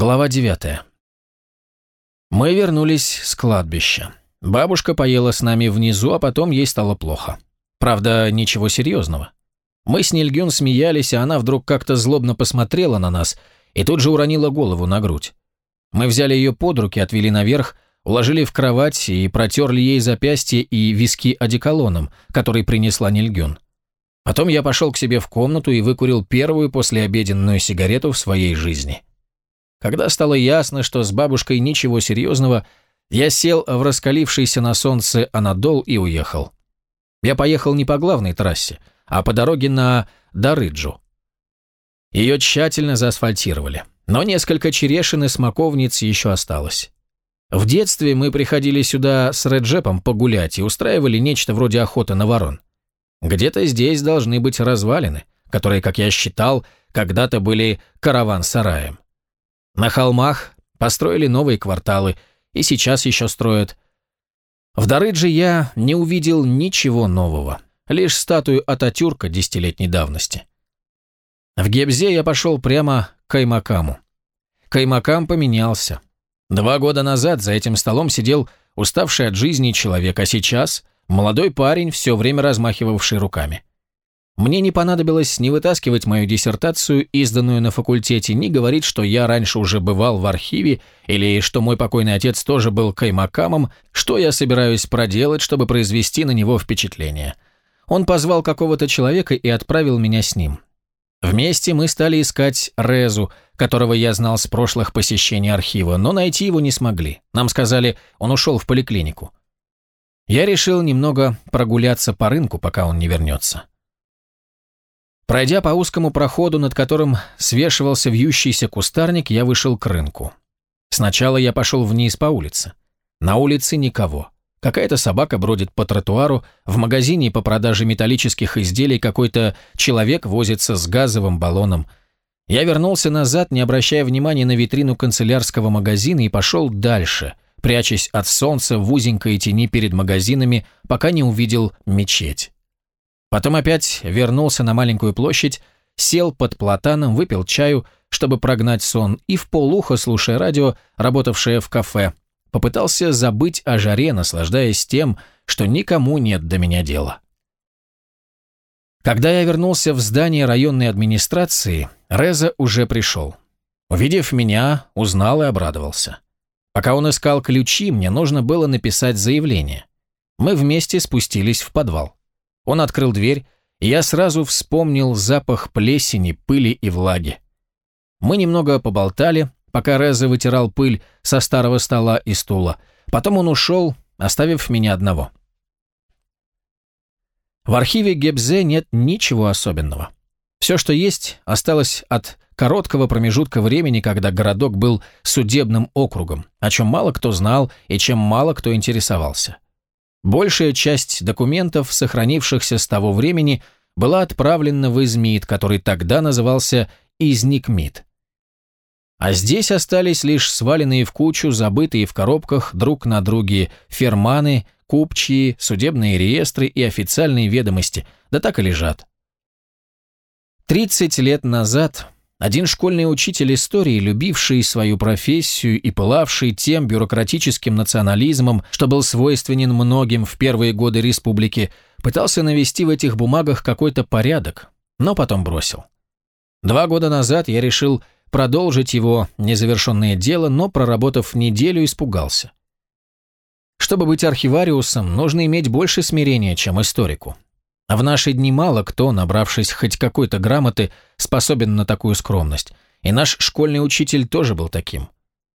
Глава 9. Мы вернулись с кладбища. Бабушка поела с нами внизу, а потом ей стало плохо. Правда, ничего серьезного. Мы с Нильгюн смеялись, а она вдруг как-то злобно посмотрела на нас и тут же уронила голову на грудь. Мы взяли ее под руки, отвели наверх, уложили в кровать и протерли ей запястье и виски одеколоном, который принесла Нильгюн. Потом я пошел к себе в комнату и выкурил первую послеобеденную сигарету в своей жизни. Когда стало ясно, что с бабушкой ничего серьезного, я сел в раскалившийся на солнце Анадол и уехал. Я поехал не по главной трассе, а по дороге на Дарыджу. Ее тщательно заасфальтировали, но несколько черешин и смоковниц еще осталось. В детстве мы приходили сюда с Реджепом погулять и устраивали нечто вроде охоты на ворон. Где-то здесь должны быть развалины, которые, как я считал, когда-то были караван-сараем. На холмах построили новые кварталы, и сейчас еще строят. В Дарыдже я не увидел ничего нового, лишь статую Ататюрка десятилетней давности. В Гебзе я пошел прямо к Каймакаму. Каймакам поменялся. Два года назад за этим столом сидел уставший от жизни человек, а сейчас молодой парень, все время размахивавший руками. Мне не понадобилось ни вытаскивать мою диссертацию, изданную на факультете, ни говорить, что я раньше уже бывал в архиве, или что мой покойный отец тоже был каймакамом, что я собираюсь проделать, чтобы произвести на него впечатление. Он позвал какого-то человека и отправил меня с ним. Вместе мы стали искать Резу, которого я знал с прошлых посещений архива, но найти его не смогли. Нам сказали, он ушел в поликлинику. Я решил немного прогуляться по рынку, пока он не вернется. Пройдя по узкому проходу, над которым свешивался вьющийся кустарник, я вышел к рынку. Сначала я пошел вниз по улице. На улице никого. Какая-то собака бродит по тротуару, в магазине по продаже металлических изделий какой-то человек возится с газовым баллоном. Я вернулся назад, не обращая внимания на витрину канцелярского магазина и пошел дальше, прячась от солнца в узенькой тени перед магазинами, пока не увидел мечеть. Потом опять вернулся на маленькую площадь, сел под платаном, выпил чаю, чтобы прогнать сон, и в полухо, слушая радио, работавшее в кафе, попытался забыть о жаре, наслаждаясь тем, что никому нет до меня дела. Когда я вернулся в здание районной администрации, Реза уже пришел. Увидев меня, узнал и обрадовался. Пока он искал ключи, мне нужно было написать заявление. Мы вместе спустились в подвал. Он открыл дверь, и я сразу вспомнил запах плесени, пыли и влаги. Мы немного поболтали, пока Реза вытирал пыль со старого стола и стула. Потом он ушел, оставив меня одного. В архиве Гебзе нет ничего особенного. Все, что есть, осталось от короткого промежутка времени, когда городок был судебным округом, о чем мало кто знал и чем мало кто интересовался. Большая часть документов, сохранившихся с того времени, была отправлена в Измит, который тогда назывался Изникмит. А здесь остались лишь сваленные в кучу, забытые в коробках друг на друге ферманы, купчие, судебные реестры и официальные ведомости, да так и лежат. Тридцать лет назад один школьный учитель истории, любивший свою профессию и пылавший тем бюрократическим национализмом, что был свойственен многим в первые годы республики, пытался навести в этих бумагах какой-то порядок, но потом бросил. Два года назад я решил продолжить его незавершенное дело, но, проработав неделю, испугался. Чтобы быть архивариусом, нужно иметь больше смирения, чем историку. А в наши дни мало кто, набравшись хоть какой-то грамоты, способен на такую скромность. И наш школьный учитель тоже был таким.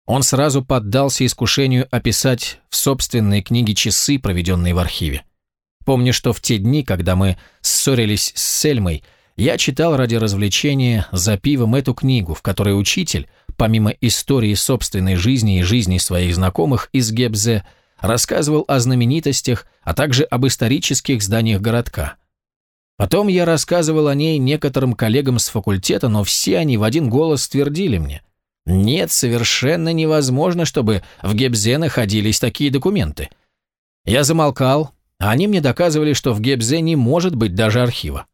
Он сразу поддался искушению описать в собственной книге часы, проведенные в архиве. Помню, что в те дни, когда мы ссорились с Сельмой, я читал ради развлечения за пивом эту книгу, в которой учитель, помимо истории собственной жизни и жизни своих знакомых из Гебзе, рассказывал о знаменитостях, а также об исторических зданиях городка. Потом я рассказывал о ней некоторым коллегам с факультета, но все они в один голос твердили мне. Нет, совершенно невозможно, чтобы в Гебзе находились такие документы. Я замолкал, а они мне доказывали, что в Гебзе не может быть даже архива.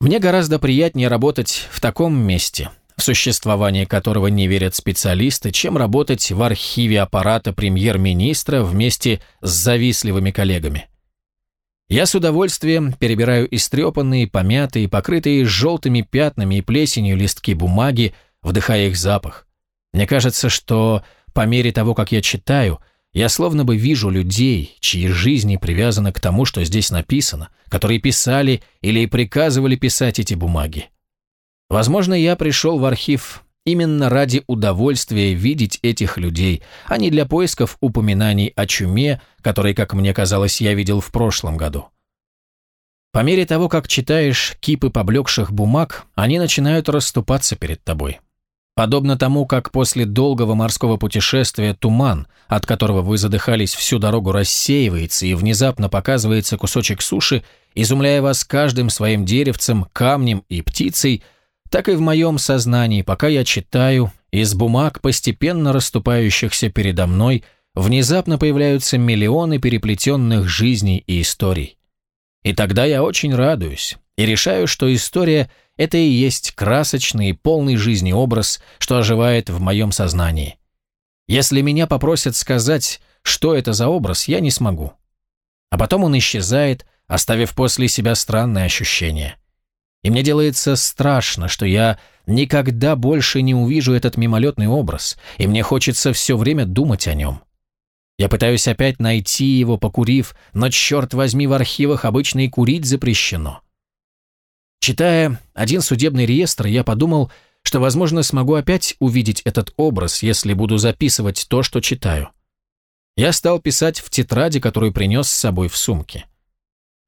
Мне гораздо приятнее работать в таком месте, в существование которого не верят специалисты, чем работать в архиве аппарата премьер-министра вместе с завистливыми коллегами. Я с удовольствием перебираю истрепанные, помятые, покрытые желтыми пятнами и плесенью листки бумаги, вдыхая их запах. Мне кажется, что по мере того, как я читаю, я словно бы вижу людей, чьи жизни привязаны к тому, что здесь написано, которые писали или приказывали писать эти бумаги. Возможно, я пришел в архив именно ради удовольствия видеть этих людей, а не для поисков упоминаний о чуме, которые, как мне казалось, я видел в прошлом году. По мере того, как читаешь кипы поблекших бумаг, они начинают расступаться перед тобой. Подобно тому, как после долгого морского путешествия туман, от которого вы задыхались всю дорогу, рассеивается и внезапно показывается кусочек суши, изумляя вас каждым своим деревцем, камнем и птицей, так и в моем сознании, пока я читаю, из бумаг, постепенно расступающихся передо мной, внезапно появляются миллионы переплетенных жизней и историй. И тогда я очень радуюсь и решаю, что история – это и есть красочный и полный жизни образ, что оживает в моем сознании. Если меня попросят сказать, что это за образ, я не смогу. А потом он исчезает, оставив после себя странное ощущение. И мне делается страшно, что я никогда больше не увижу этот мимолетный образ, и мне хочется все время думать о нем. Я пытаюсь опять найти его, покурив, но, черт возьми, в архивах обычно и курить запрещено. Читая один судебный реестр, я подумал, что, возможно, смогу опять увидеть этот образ, если буду записывать то, что читаю. Я стал писать в тетради, которую принес с собой в сумке.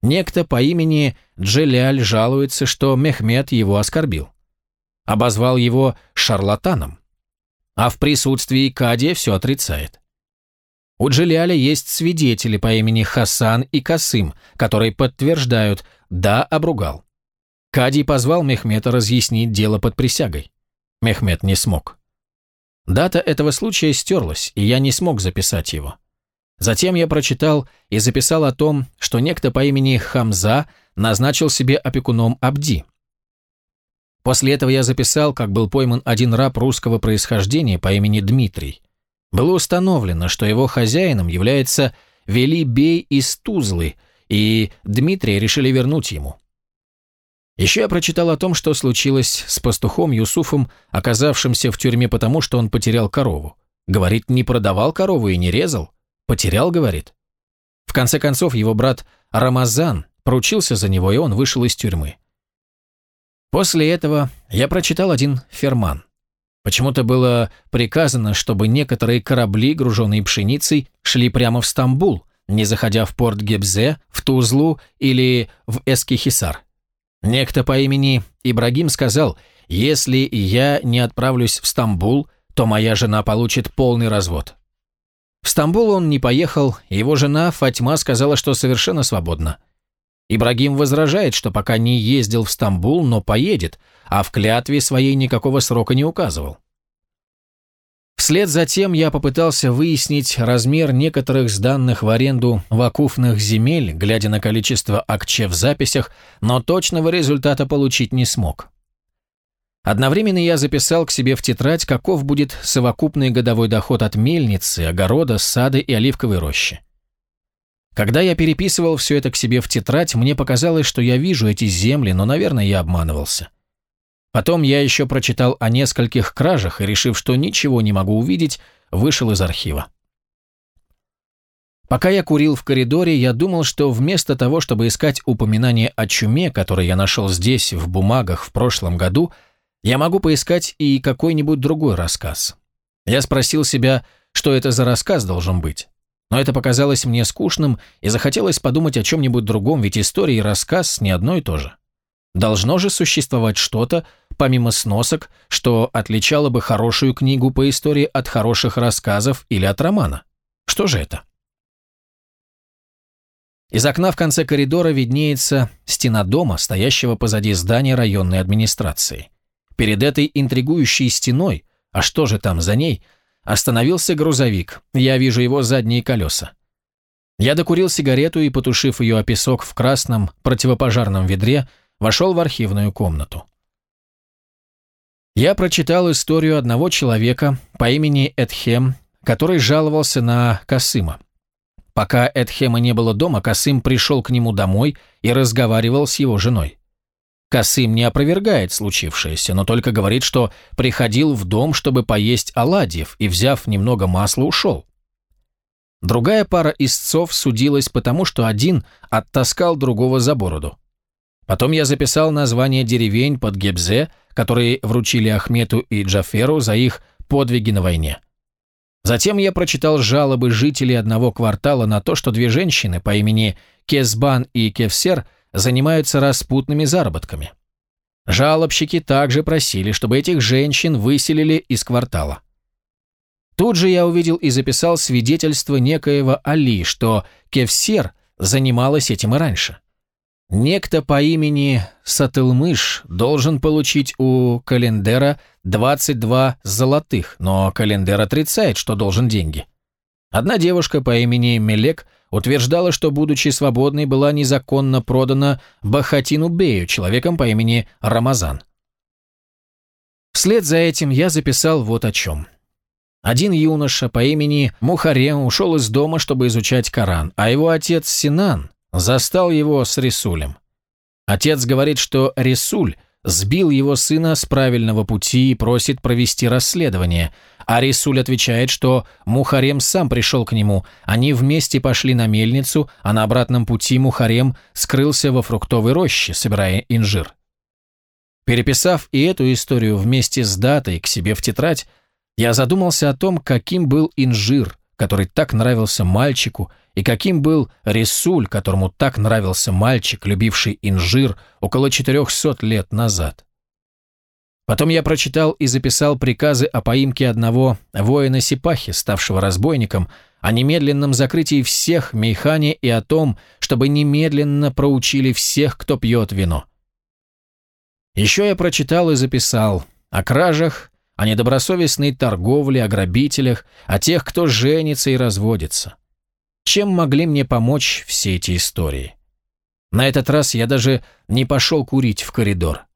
Некто по имени Джеляль жалуется, что Мехмед его оскорбил. Обозвал его шарлатаном. А в присутствии Кадия все отрицает. У Джеляля есть свидетели по имени Хасан и Касым, которые подтверждают «да, обругал». Кадий позвал Мехмета разъяснить дело под присягой. Мехмед не смог. Дата этого случая стерлась, и я не смог записать его. Затем я прочитал и записал о том, что некто по имени Хамза назначил себе опекуном Абди. После этого я записал, как был пойман один раб русского происхождения по имени Дмитрий. Было установлено, что его хозяином является Вели Бей из Тузлы, и Дмитрия решили вернуть ему. Еще я прочитал о том, что случилось с пастухом Юсуфом, оказавшимся в тюрьме потому, что он потерял корову. Говорит, не продавал корову и не резал. Потерял, говорит. В конце концов, его брат Рамазан поручился за него, и он вышел из тюрьмы. После этого я прочитал один ферман. Почему-то было приказано, чтобы некоторые корабли, груженные пшеницей, шли прямо в Стамбул, не заходя в порт Гебзе, в Тузлу или в Эскихисар. Некто по имени Ибрагим сказал, если я не отправлюсь в Стамбул, то моя жена получит полный развод. В Стамбул он не поехал, его жена Фатьма сказала, что совершенно свободна. Ибрагим возражает, что пока не ездил в Стамбул, но поедет, а в клятве своей никакого срока не указывал. Вслед за тем я попытался выяснить размер некоторых сданных в аренду вакуфных земель, глядя на количество акче в записях, но точного результата получить не смог. Одновременно я записал к себе в тетрадь, каков будет совокупный годовой доход от мельницы, огорода, сада и оливковой рощи. Когда я переписывал все это к себе в тетрадь, мне показалось, что я вижу эти земли, но, наверное, я обманывался. Потом я еще прочитал о нескольких кражах и, решив, что ничего не могу увидеть, вышел из архива. Пока я курил в коридоре, я думал, что вместо того, чтобы искать упоминание о чуме, которое я нашел здесь, в бумагах, в прошлом году, я могу поискать и какой-нибудь другой рассказ. Я спросил себя, что это за рассказ должен быть. Но это показалось мне скучным, и захотелось подумать о чем-нибудь другом, ведь история и рассказ не одно и то же. Должно же существовать что-то, помимо сносок, что отличало бы хорошую книгу по истории от хороших рассказов или от романа. Что же это? Из окна в конце коридора виднеется стена дома, стоящего позади здания районной администрации. Перед этой интригующей стеной, а что же там за ней, остановился грузовик. Я вижу его задние колеса. Я докурил сигарету и, потушив ее о песок в красном противопожарном ведре, вошел в архивную комнату. Я прочитал историю одного человека по имени Эдхем, который жаловался на Касыма. Пока Эдхема не было дома, Касым пришел к нему домой и разговаривал с его женой. Касым не опровергает случившееся, но только говорит, что приходил в дом, чтобы поесть оладьев, и, взяв немного масла, ушел. Другая пара истцов судилась потому, что один оттаскал другого за бороду. Потом я записал название деревень под Гебзе, которые вручили Ахмету и Джаферу за их подвиги на войне. Затем я прочитал жалобы жителей одного квартала на то, что две женщины по имени Кезбан и Кевсер занимаются распутными заработками. Жалобщики также просили, чтобы этих женщин выселили из квартала. Тут же я увидел и записал свидетельство некоего Али, что Кевсер занималась этим и раньше. Некто по имени Сатылмыш должен получить у Календера 22 золотых, но Календер отрицает, что должен деньги. Одна девушка по имени Мелек утверждала, что, будучи свободной, была незаконно продана Бахатину Бею, человеком по имени Рамазан. Вслед за этим я записал вот о чем. Один юноша по имени Мухарем ушел из дома, чтобы изучать Коран, а его отец Синан застал его с Рисулем. Отец говорит, что Рисуль сбил его сына с правильного пути и просит провести расследование, а Рисуль отвечает, что Мухарем сам пришел к нему, они вместе пошли на мельницу, а на обратном пути Мухарем скрылся во фруктовой роще, собирая инжир. Переписав и эту историю вместе с датой к себе в тетрадь, я задумался о том, каким был инжир, который так нравился мальчику, и каким был Рисуль, которому так нравился мальчик, любивший инжир около 400 лет назад. Потом я прочитал и записал приказы о поимке одного воина Сипахи, ставшего разбойником, о немедленном закрытии всех Мейхани и о том, чтобы немедленно проучили всех, кто пьет вино. Еще я прочитал и записал о кражах, о недобросовестной торговле, о грабителях, о тех, кто женится и разводится. Чем могли мне помочь все эти истории? На этот раз я даже не пошел курить в коридор.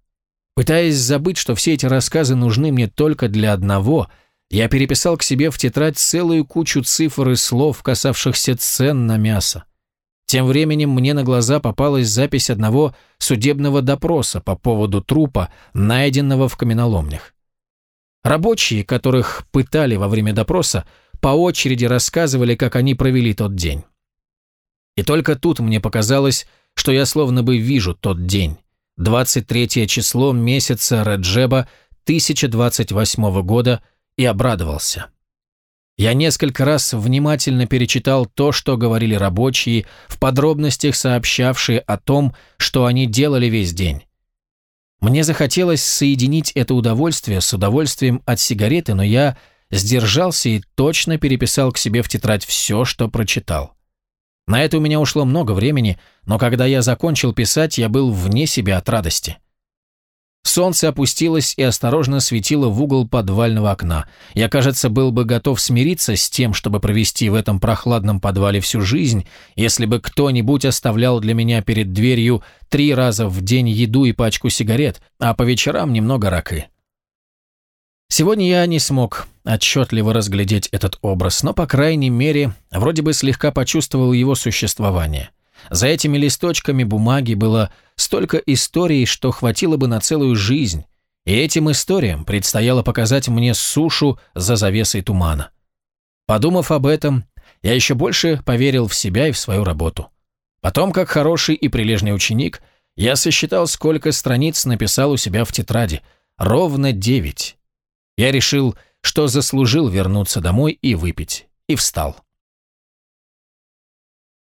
Пытаясь забыть, что все эти рассказы нужны мне только для одного, я переписал к себе в тетрадь целую кучу цифр и слов, касавшихся цен на мясо. Тем временем мне на глаза попалась запись одного судебного допроса по поводу трупа, найденного в каменоломнях. Рабочие, которых пытали во время допроса, по очереди рассказывали, как они провели тот день. И только тут мне показалось, что я словно бы вижу тот день. 23 число месяца Реджеба 1028 года и обрадовался. Я несколько раз внимательно перечитал то, что говорили рабочие, в подробностях сообщавшие о том, что они делали весь день. Мне захотелось соединить это удовольствие с удовольствием от сигареты, но я сдержался и точно переписал к себе в тетрадь все, что прочитал. На это у меня ушло много времени, но когда я закончил писать, я был вне себя от радости. Солнце опустилось и осторожно светило в угол подвального окна. Я, кажется, был бы готов смириться с тем, чтобы провести в этом прохладном подвале всю жизнь, если бы кто-нибудь оставлял для меня перед дверью три раза в день еду и пачку сигарет, а по вечерам немного ракы. Сегодня я не смог отчетливо разглядеть этот образ, но, по крайней мере, вроде бы слегка почувствовал его существование. За этими листочками бумаги было столько историй, что хватило бы на целую жизнь, и этим историям предстояло показать мне сушу за завесой тумана. Подумав об этом, я еще больше поверил в себя и в свою работу. Потом, как хороший и прилежный ученик, я сосчитал, сколько страниц написал у себя в тетради. Ровно девять. Я решил, что заслужил вернуться домой и выпить, и встал.